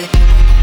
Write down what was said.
Music.